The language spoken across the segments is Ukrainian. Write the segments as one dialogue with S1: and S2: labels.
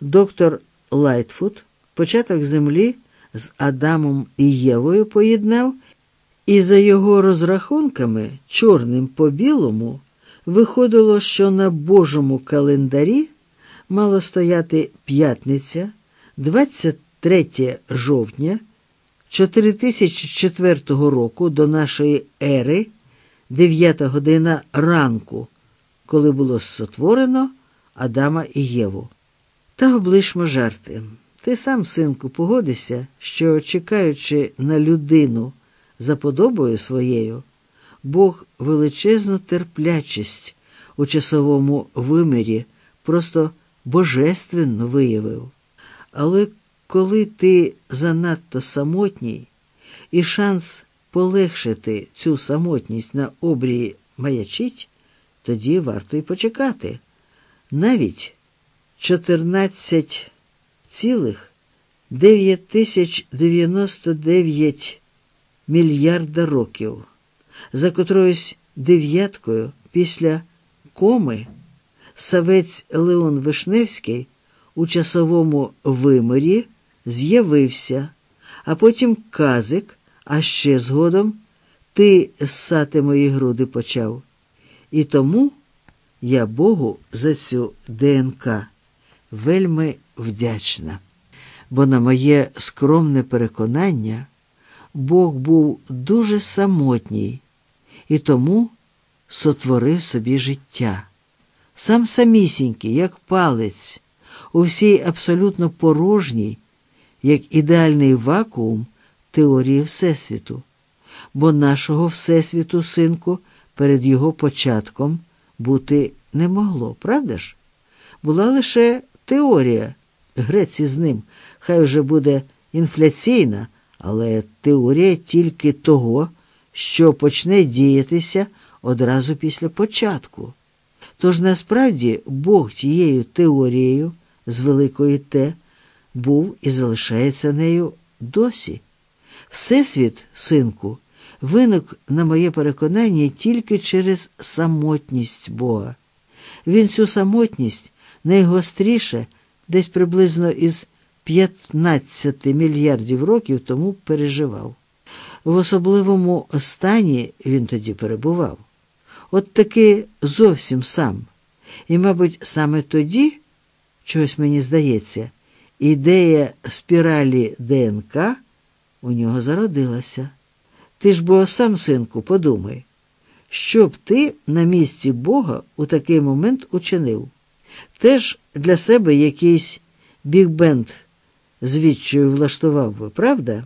S1: Доктор Лайтфуд початок землі з Адамом і Євою поєднав, і за його розрахунками, чорним по білому, виходило, що на Божому календарі мало стояти п'ятниця, 23 жовтня 4004 року до нашої ери, 9 година ранку, коли було сотворено Адама і Єву. Та облишмо жарти. Ти сам, синку, погодишся, що, чекаючи на людину за подобою своєю, Бог величезну терплячість у часовому вимірі просто божественно виявив. Але коли ти занадто самотній, і шанс полегшити цю самотність на обрії маячить, тоді варто й почекати. Навіть 14 цілих 9099 мільярда років, за котроюсь дев'яткою після коми савець Леон Вишневський у часовому виморі з'явився, а потім казик, а ще згодом ти ссати мої груди почав. І тому я Богу за цю ДНК вельми вдячна, бо на моє скромне переконання Бог був дуже самотній і тому сотворив собі життя. Сам самісінький, як палець, у всій абсолютно порожній, як ідеальний вакуум теорії Всесвіту, бо нашого Всесвіту, синку, перед його початком бути не могло, правда ж? Була лише теорія, грець із ним, хай вже буде інфляційна, але теорія тільки того, що почне діятися одразу після початку. Тож насправді Бог тією теорією з великої Т був і залишається нею досі. Всесвіт, синку, виник, на моє переконання, тільки через самотність Бога. Він цю самотність найгостріше, десь приблизно із 15 мільярдів років тому переживав. В особливому стані він тоді перебував. От таки зовсім сам. І, мабуть, саме тоді, чогось мені здається, ідея спіралі ДНК у нього зародилася. Ти ж бо сам, синку, подумай, що б ти на місці Бога у такий момент учинив? Теж для себе якийсь бік-бенд звідчою влаштував би, правда?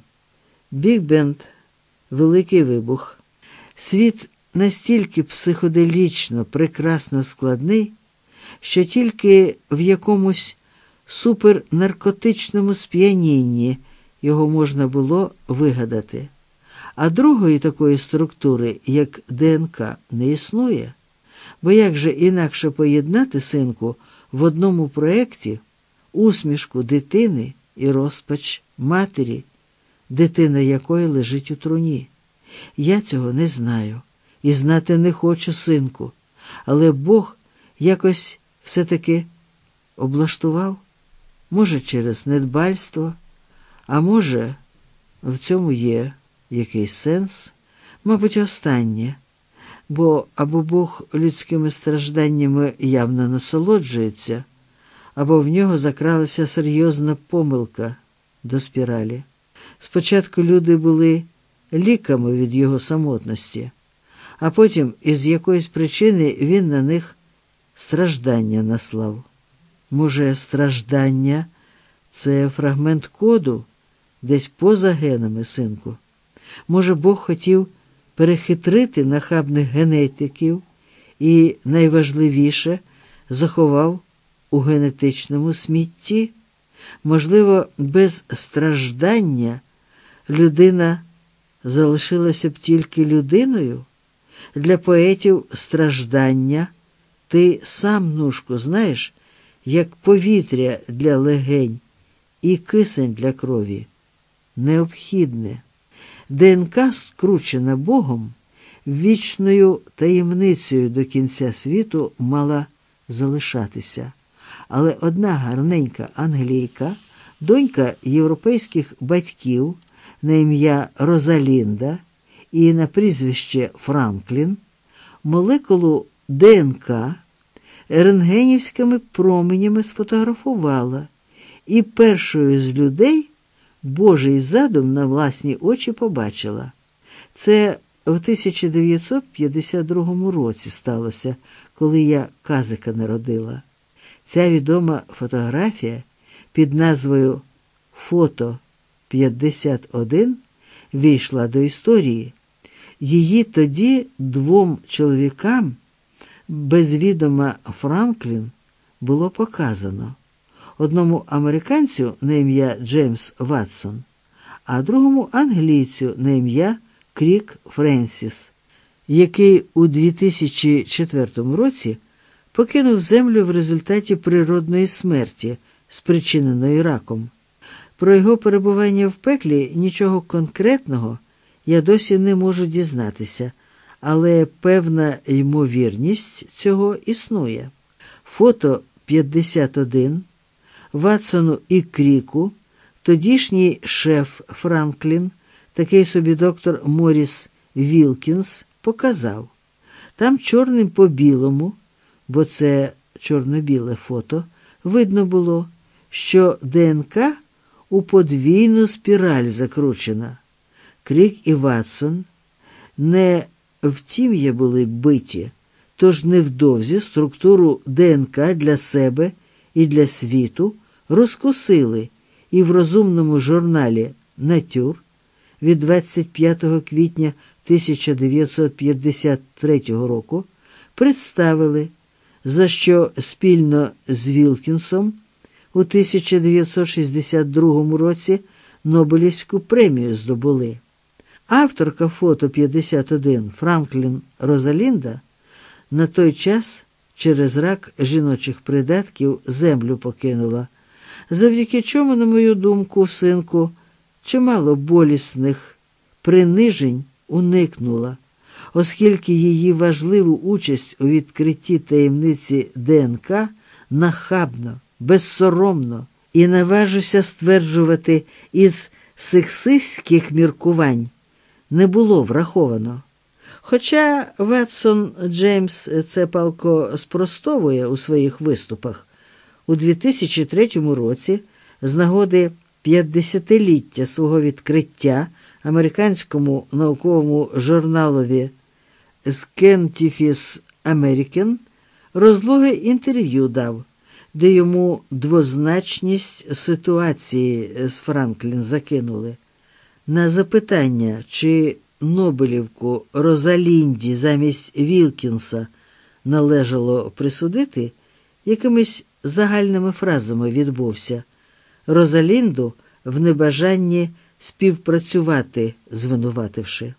S1: Big Bang, великий вибух. Світ настільки психоделічно, прекрасно складний, що тільки в якомусь супернаркотичному сп'янінні його можна було вигадати. А другої такої структури, як ДНК, не існує. Бо як же інакше поєднати синку в одному проєкті усмішку дитини і розпач матері, дитина якої лежить у труні? Я цього не знаю і знати не хочу, синку, але Бог якось все-таки облаштував, може, через недбальство, а може, в цьому є якийсь сенс, мабуть, останнє, бо або Бог людськими стражданнями явно насолоджується, або в нього закралася серйозна помилка до спіралі. Спочатку люди були ліками від його самотності а потім із якоїсь причини він на них страждання наслав. Може, страждання це фрагмент коду десь поза генами, синку. Може, Бог хотів перехитрити нахабних генетиків і, найважливіше, заховав у генетичному смітті. Можливо, без страждання людина залишилася б тільки людиною. Для поетів страждання ти сам, нушку, знаєш, як повітря для легень і кисень для крові. Необхідне. ДНК, скручена Богом, вічною таємницею до кінця світу мала залишатися, але одна гарненька англійка, донька європейських батьків на ім'я Розалінда і на прізвище Франклін, молекулу ДНК рентгенівськими променями сфотографувала і першою з людей Божий задум на власні очі побачила. Це в 1952 році сталося, коли я казика народила. Ця відома фотографія під назвою Фото 51 війшла до історії. Її тоді двом чоловікам без відома Франклін було показано одному американцю на ім'я Джеймс Ватсон, а другому англійцю на ім'я Крік Френсіс, який у 2004 році покинув землю в результаті природної смерті, спричиненої раком. Про його перебування в пеклі нічого конкретного я досі не можу дізнатися, але певна ймовірність цього існує. Фото 51 Ватсону і Кріку, тодішній шеф Франклін, такий собі доктор Моріс Вілкінс, показав там чорним по білому, бо це чорно-біле фото, видно було, що ДНК у подвійну спіраль закручена. Крік і Ватсон не в тім'я були биті, тож невдовзі структуру ДНК для себе і для світу розкусили і в розумному журналі Натюр від 25 квітня 1953 року представили, за що спільно з Вілкінсом у 1962 році Нобелівську премію здобули. Авторка фото 51 Франклін Розалінда на той час через рак жіночих придатків землю покинула, завдяки чому, на мою думку, синку, чимало болісних принижень уникнула, оскільки її важливу участь у відкритті таємниці ДНК нахабно, безсоромно і наважуся стверджувати із сексистських міркувань не було враховано. Хоча Ватсон Джеймс це палко спростовує у своїх виступах, у 2003 році з нагоди 50-ліття свого відкриття американському науковому журналові Scientific American розлоге інтерв'ю дав, де йому двозначність ситуації з Франклін закинули. На запитання, чи Нобелівку Розалінді замість Вілкінса належало присудити, якимись загальними фразами відбувся Розалінду в небажанні співпрацювати, звинувативши.